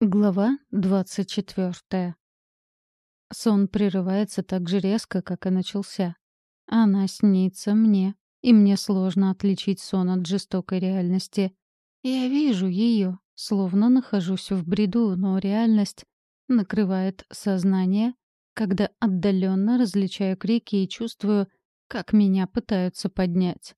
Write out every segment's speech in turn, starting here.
Глава двадцать четвертая. Сон прерывается так же резко, как и начался. Она снится мне, и мне сложно отличить сон от жестокой реальности. Я вижу ее, словно нахожусь в бреду, но реальность накрывает сознание, когда отдаленно различаю крики и чувствую, как меня пытаются поднять.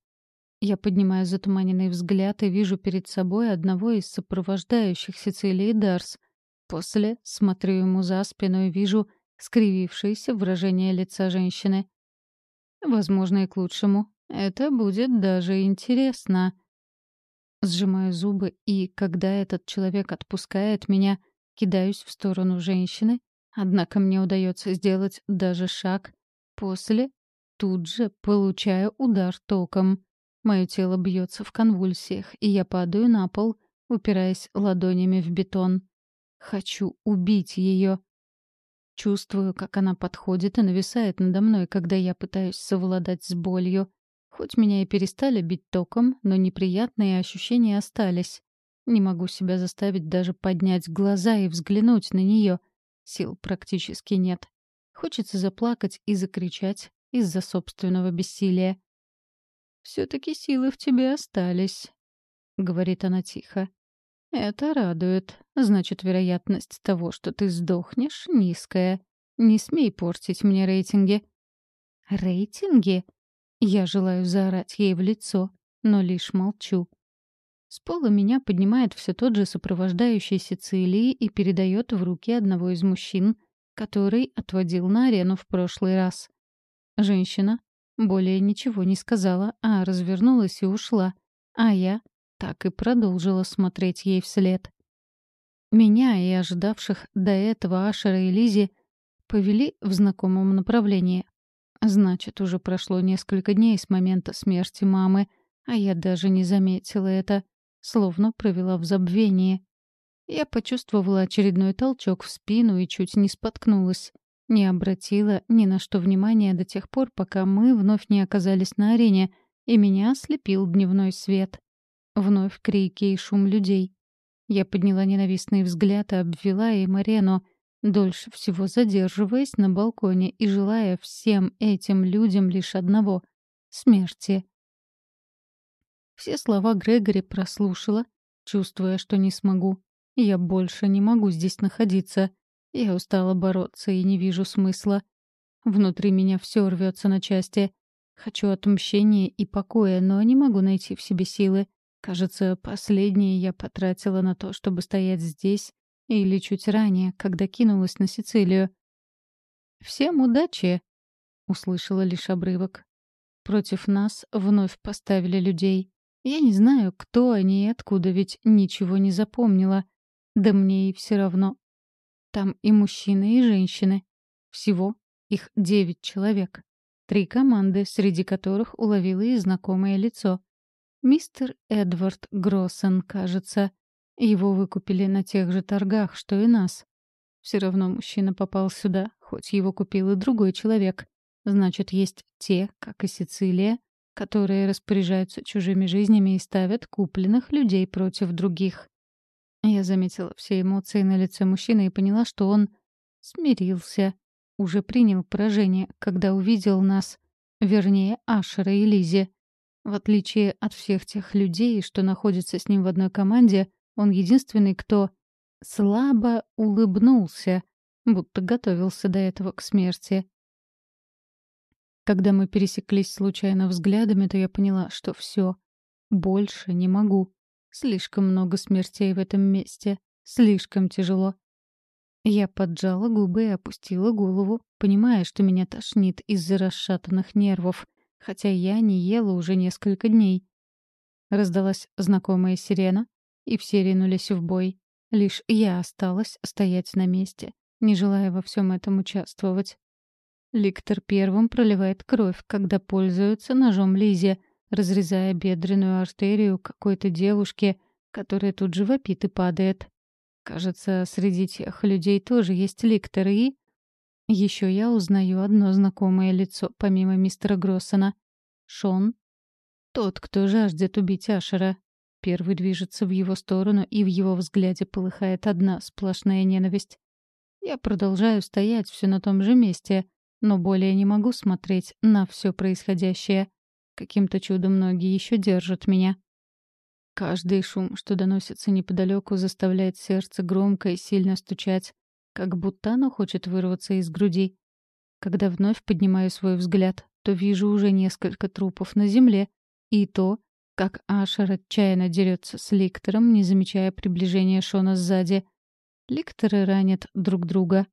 Я поднимаю затуманенный взгляд и вижу перед собой одного из сопровождающих Сицилии Дарс. После смотрю ему за спину и вижу скривившееся выражение лица женщины. Возможно, и к лучшему. Это будет даже интересно. Сжимаю зубы, и когда этот человек отпускает меня, кидаюсь в сторону женщины, однако мне удается сделать даже шаг. После тут же получаю удар током. Мое тело бьется в конвульсиях, и я падаю на пол, упираясь ладонями в бетон. Хочу убить ее. Чувствую, как она подходит и нависает надо мной, когда я пытаюсь совладать с болью. Хоть меня и перестали бить током, но неприятные ощущения остались. Не могу себя заставить даже поднять глаза и взглянуть на нее. Сил практически нет. Хочется заплакать и закричать из-за собственного бессилия. «Все-таки силы в тебе остались», — говорит она тихо. «Это радует. Значит, вероятность того, что ты сдохнешь, низкая. Не смей портить мне рейтинги». «Рейтинги?» Я желаю заорать ей в лицо, но лишь молчу. С пола меня поднимает все тот же сопровождающий Сицилии и передает в руки одного из мужчин, который отводил на арену в прошлый раз. Женщина более ничего не сказала, а развернулась и ушла. А я так и продолжила смотреть ей вслед. Меня и ожидавших до этого Ашера и Лизи повели в знакомом направлении. Значит, уже прошло несколько дней с момента смерти мамы, а я даже не заметила это, словно провела в забвении. Я почувствовала очередной толчок в спину и чуть не споткнулась. Не обратила ни на что внимания до тех пор, пока мы вновь не оказались на арене, и меня ослепил дневной свет. Вновь крики и шум людей. Я подняла ненавистный взгляд и обвела им арену, дольше всего задерживаясь на балконе и желая всем этим людям лишь одного — смерти. Все слова Грегори прослушала, чувствуя, что не смогу. Я больше не могу здесь находиться. Я устала бороться и не вижу смысла. Внутри меня все рвется на части. Хочу отмщения и покоя, но не могу найти в себе силы. Кажется, последнее я потратила на то, чтобы стоять здесь или чуть ранее, когда кинулась на Сицилию. «Всем удачи!» — услышала лишь обрывок. Против нас вновь поставили людей. Я не знаю, кто они и откуда, ведь ничего не запомнила. Да мне и все равно. Там и мужчины, и женщины. Всего их девять человек. Три команды, среди которых уловила и знакомое лицо. Мистер Эдвард Гроссен, кажется. Его выкупили на тех же торгах, что и нас. Все равно мужчина попал сюда, хоть его купил и другой человек. Значит, есть те, как и Сицилия, которые распоряжаются чужими жизнями и ставят купленных людей против других. Я заметила все эмоции на лице мужчины и поняла, что он смирился, уже принял поражение, когда увидел нас, вернее, Ашера и Лизи. В отличие от всех тех людей, что находятся с ним в одной команде, он единственный, кто слабо улыбнулся, будто готовился до этого к смерти. Когда мы пересеклись случайно взглядами, то я поняла, что все, больше не могу. Слишком много смертей в этом месте. Слишком тяжело. Я поджала губы и опустила голову, понимая, что меня тошнит из-за расшатанных нервов, хотя я не ела уже несколько дней. Раздалась знакомая сирена, и все ринулись в бой. Лишь я осталась стоять на месте, не желая во всем этом участвовать. Ликтор первым проливает кровь, когда пользуется ножом Лизе — разрезая бедренную артерию какой-то девушки, которая тут же вопит и падает. Кажется, среди тех людей тоже есть ликторы и... Еще я узнаю одно знакомое лицо, помимо мистера Гроссона. Шон. Тот, кто жаждет убить Ашера. первый движется в его сторону, и в его взгляде полыхает одна сплошная ненависть. Я продолжаю стоять все на том же месте, но более не могу смотреть на все происходящее. Каким-то чудом ноги еще держат меня. Каждый шум, что доносится неподалеку, заставляет сердце громко и сильно стучать, как будто оно хочет вырваться из груди. Когда вновь поднимаю свой взгляд, то вижу уже несколько трупов на земле, и то, как Ашер отчаянно дерется с Ликтором, не замечая приближения Шона сзади. Ликторы ранят друг друга.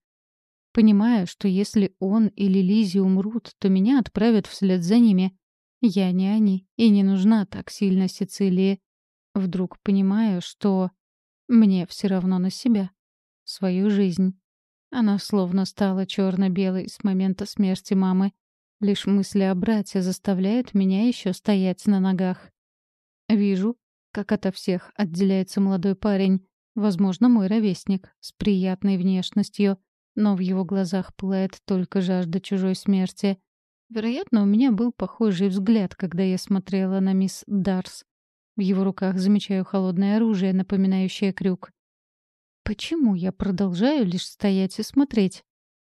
Понимая, что если он или Лизи умрут, то меня отправят вслед за ними. Я не они, и не нужна так сильно Сицилии. Вдруг понимаю, что мне все равно на себя, свою жизнь. Она словно стала черно-белой с момента смерти мамы. Лишь мысли о брате заставляют меня еще стоять на ногах. Вижу, как ото всех отделяется молодой парень, возможно, мой ровесник, с приятной внешностью, но в его глазах пылает только жажда чужой смерти. Вероятно, у меня был похожий взгляд, когда я смотрела на мисс Дарс. В его руках замечаю холодное оружие, напоминающее крюк. Почему я продолжаю лишь стоять и смотреть?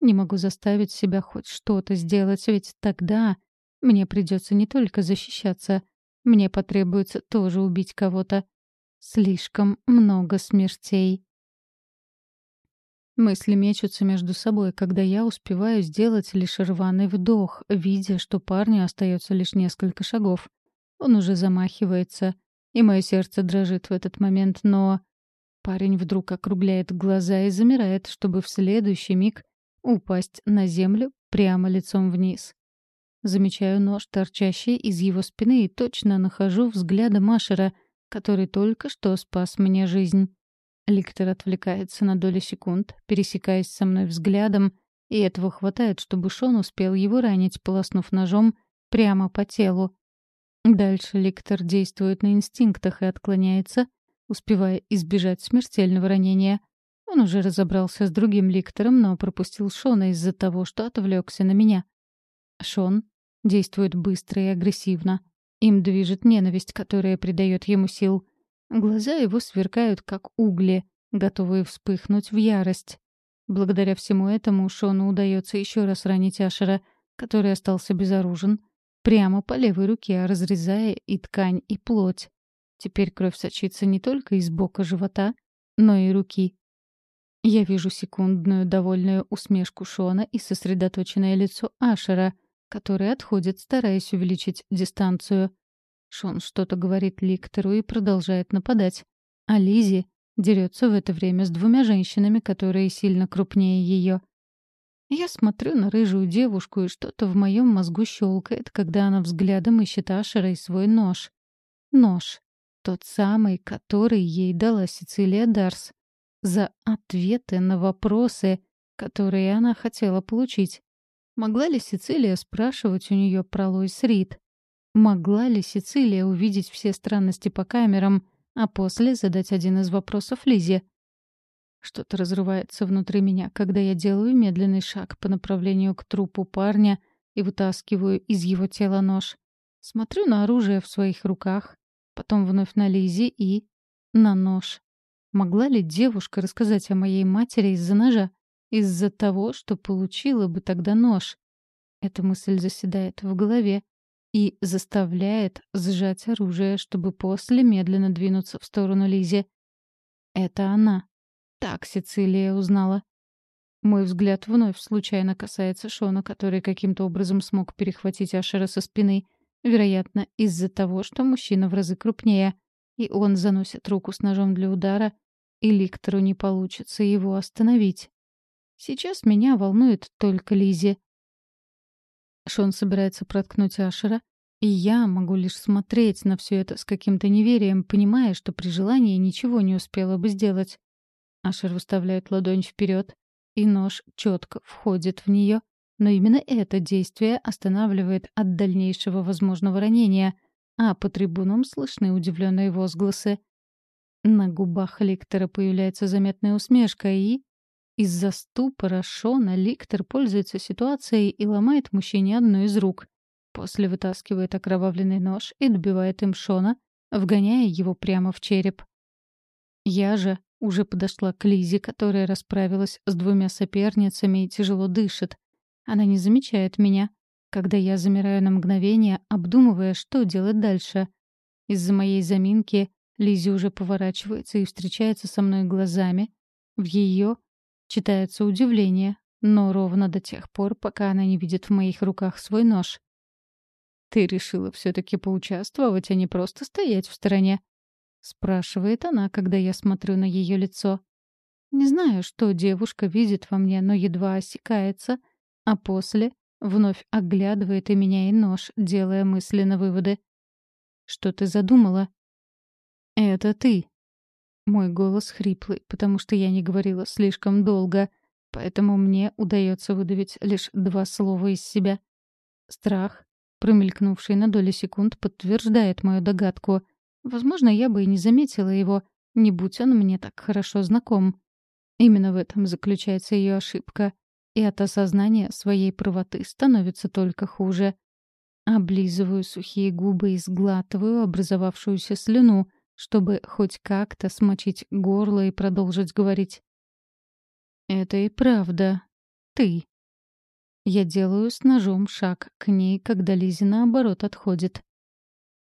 Не могу заставить себя хоть что-то сделать, ведь тогда мне придется не только защищаться, мне потребуется тоже убить кого-то. Слишком много смертей. Мысли мечутся между собой, когда я успеваю сделать лишь рваный вдох, видя, что парню остается лишь несколько шагов. Он уже замахивается, и мое сердце дрожит в этот момент, но... Парень вдруг округляет глаза и замирает, чтобы в следующий миг упасть на землю прямо лицом вниз. Замечаю нож, торчащий из его спины, и точно нахожу взгляда Машера, который только что спас мне жизнь. Ликтор отвлекается на долю секунд, пересекаясь со мной взглядом, и этого хватает, чтобы Шон успел его ранить, полоснув ножом прямо по телу. Дальше Ликтор действует на инстинктах и отклоняется, успевая избежать смертельного ранения. Он уже разобрался с другим Ликтором, но пропустил Шона из-за того, что отвлекся на меня. Шон действует быстро и агрессивно. Им движет ненависть, которая придает ему сил. Глаза его сверкают, как угли, готовые вспыхнуть в ярость. Благодаря всему этому Шону удается еще раз ранить Ашера, который остался безоружен, прямо по левой руке, разрезая и ткань, и плоть. Теперь кровь сочится не только из бока живота, но и руки. Я вижу секундную довольную усмешку Шона и сосредоточенное лицо Ашера, который отходит, стараясь увеличить дистанцию. Шон что-то говорит Ликтору и продолжает нападать. А Лизи дерется в это время с двумя женщинами, которые сильно крупнее ее. Я смотрю на рыжую девушку, и что-то в моем мозгу щелкает, когда она взглядом ищет Ашера и свой нож. Нож. Тот самый, который ей дала Сицилия Дарс. За ответы на вопросы, которые она хотела получить. Могла ли Сицилия спрашивать у нее про Лойс Рид? Могла ли Сицилия увидеть все странности по камерам, а после задать один из вопросов Лизе? Что-то разрывается внутри меня, когда я делаю медленный шаг по направлению к трупу парня и вытаскиваю из его тела нож. Смотрю на оружие в своих руках, потом вновь на Лизе и... на нож. Могла ли девушка рассказать о моей матери из-за ножа? Из-за того, что получила бы тогда нож? Эта мысль заседает в голове, и заставляет сжать оружие, чтобы после медленно двинуться в сторону Лизи. Это она. Так Сицилия узнала. Мой взгляд вновь случайно касается Шона, который каким-то образом смог перехватить Ашера со спины, вероятно, из-за того, что мужчина в разы крупнее, и он заносит руку с ножом для удара, и Ликтору не получится его остановить. Сейчас меня волнует только Лизи. Шон собирается проткнуть Ашера, и я могу лишь смотреть на все это с каким-то неверием, понимая, что при желании ничего не успела бы сделать. Ашер выставляет ладонь вперед, и нож четко входит в нее, но именно это действие останавливает от дальнейшего возможного ранения, а по трибунам слышны удивленные возгласы. На губах Ликтора появляется заметная усмешка, и из-за ступора Шона Ликтор пользуется ситуацией и ломает мужчине одну из рук. После вытаскивает окровавленный нож и добивает им Шона, вгоняя его прямо в череп. Я же уже подошла к Лизе, которая расправилась с двумя соперницами и тяжело дышит. Она не замечает меня, когда я замираю на мгновение, обдумывая, что делать дальше. Из-за моей заминки Лизи уже поворачивается и встречается со мной глазами. В ее читается удивление, но ровно до тех пор, пока она не видит в моих руках свой нож. «Ты решила все-таки поучаствовать, а не просто стоять в стороне?» — спрашивает она, когда я смотрю на ее лицо. Не знаю, что девушка видит во мне, но едва осекается, а после вновь оглядывает и меня, и нож, делая мысленно выводы. «Что ты задумала?» «Это ты». Мой голос хриплый, потому что я не говорила слишком долго, поэтому мне удается выдавить лишь два слова из себя. Страх, промелькнувший на долю секунд, подтверждает мою догадку. Возможно, я бы и не заметила его, не будь он мне так хорошо знаком. Именно в этом заключается ее ошибка. И от осознания своей правоты становится только хуже. Облизываю сухие губы и сглатываю образовавшуюся слюну, чтобы хоть как-то смочить горло и продолжить говорить. «Это и правда. Ты». Я делаю с ножом шаг к ней, когда Лизи наоборот отходит.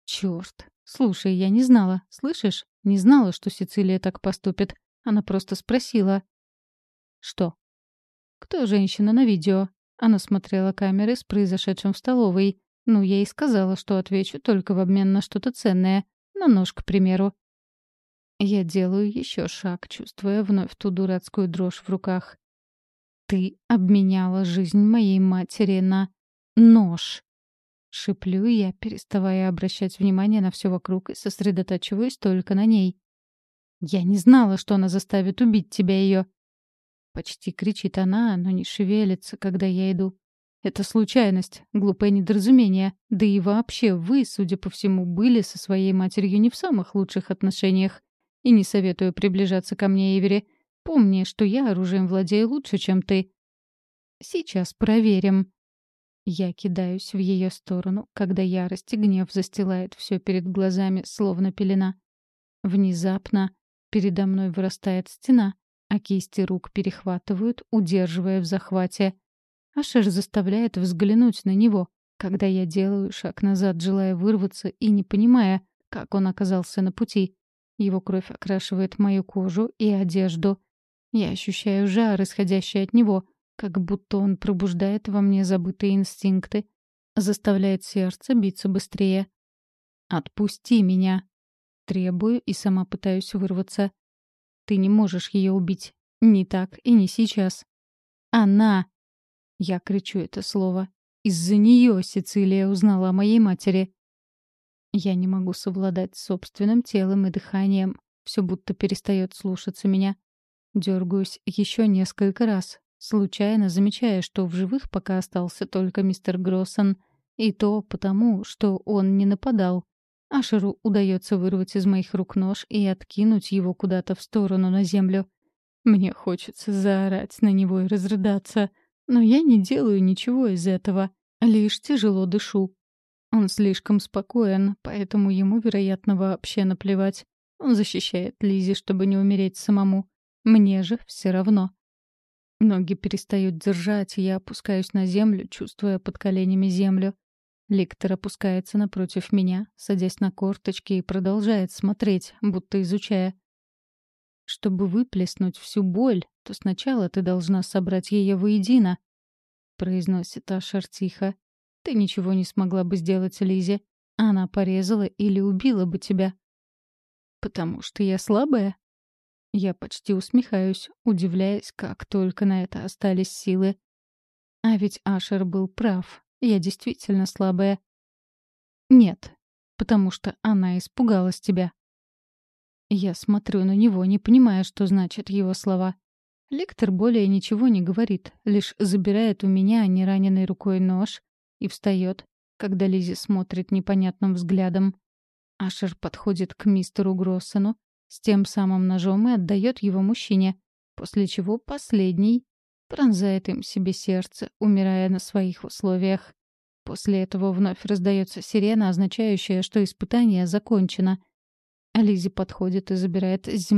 «Чёрт. Слушай, я не знала. Слышишь? Не знала, что Сицилия так поступит. Она просто спросила». «Что?» «Кто женщина на видео?» Она смотрела камеры с произошедшим в столовой. Ну, я и сказала, что отвечу только в обмен на что-то ценное. На нож, к примеру. Я делаю еще шаг, чувствуя вновь ту дурацкую дрожь в руках. «Ты обменяла жизнь моей матери на нож!» Шиплю я, переставая обращать внимание на все вокруг и сосредотачиваюсь только на ней. «Я не знала, что она заставит убить тебя ее!» Почти кричит она, но не шевелится, когда я иду. Это случайность, глупое недоразумение. Да и вообще вы, судя по всему, были со своей матерью не в самых лучших отношениях. И не советую приближаться ко мне, Эвери. Помни, что я оружием владею лучше, чем ты. Сейчас проверим. Я кидаюсь в ее сторону, когда ярость и гнев застилает все перед глазами, словно пелена. Внезапно передо мной вырастает стена, а кисти рук перехватывают, удерживая в захвате. Ашер заставляет взглянуть на него, когда я делаю шаг назад, желая вырваться и не понимая, как он оказался на пути. Его кровь окрашивает мою кожу и одежду. Я ощущаю жар, исходящий от него, как будто он пробуждает во мне забытые инстинкты, заставляет сердце биться быстрее. «Отпусти меня!» Требую и сама пытаюсь вырваться. «Ты не можешь ее убить. Не так и не сейчас. Она я кричу это слово. Из-за нее Сицилия узнала о моей матери. Я не могу совладать с собственным телом и дыханием. Все будто перестает слушаться меня. Дергаюсь еще несколько раз, случайно замечая, что в живых пока остался только мистер Гроссон. И то потому, что он не нападал. Ашеру удается вырвать из моих рук нож и откинуть его куда-то в сторону на землю. Мне хочется заорать на него и разрыдаться — но я не делаю ничего из этого, лишь тяжело дышу. Он слишком спокоен, поэтому ему, вероятно, вообще наплевать. Он защищает Лизи, чтобы не умереть самому. Мне же все равно. Ноги перестают держать, я опускаюсь на землю, чувствуя под коленями землю. Ликтор опускается напротив меня, садясь на корточки и продолжает смотреть, будто изучая. Чтобы выплеснуть всю боль, то сначала ты должна собрать ее воедино», — произносит Ашер тихо. «Ты ничего не смогла бы сделать Лизе. Она порезала или убила бы тебя». «Потому что я слабая?» Я почти усмехаюсь, удивляясь, как только на это остались силы. А ведь Ашер был прав. Я действительно слабая. Нет, потому что она испугалась тебя. Я смотрю на него, не понимая, что значат его слова. Лектор более ничего не говорит, лишь забирает у меня нераненной рукой нож и встает, когда Лизи смотрит непонятным взглядом. Ашер подходит к мистеру Гроссену с тем самым ножом и отдает его мужчине, после чего последний пронзает им себе сердце, умирая на своих условиях. После этого вновь раздается сирена, означающая, что испытание закончено, Лизи подходит и забирает с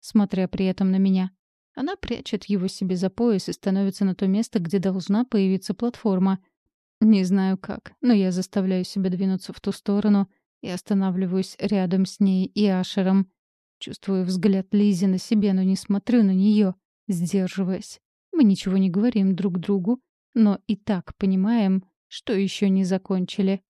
смотря при этом на меня. Она прячет его себе за пояс и становится на то место, где должна появиться платформа. Не знаю как, но я заставляю себя двинуться в ту сторону и останавливаюсь рядом с ней и Ашером. Чувствую взгляд Лизи на себе, но не смотрю на нее, сдерживаясь. Мы ничего не говорим друг другу, но и так понимаем, что еще не закончили.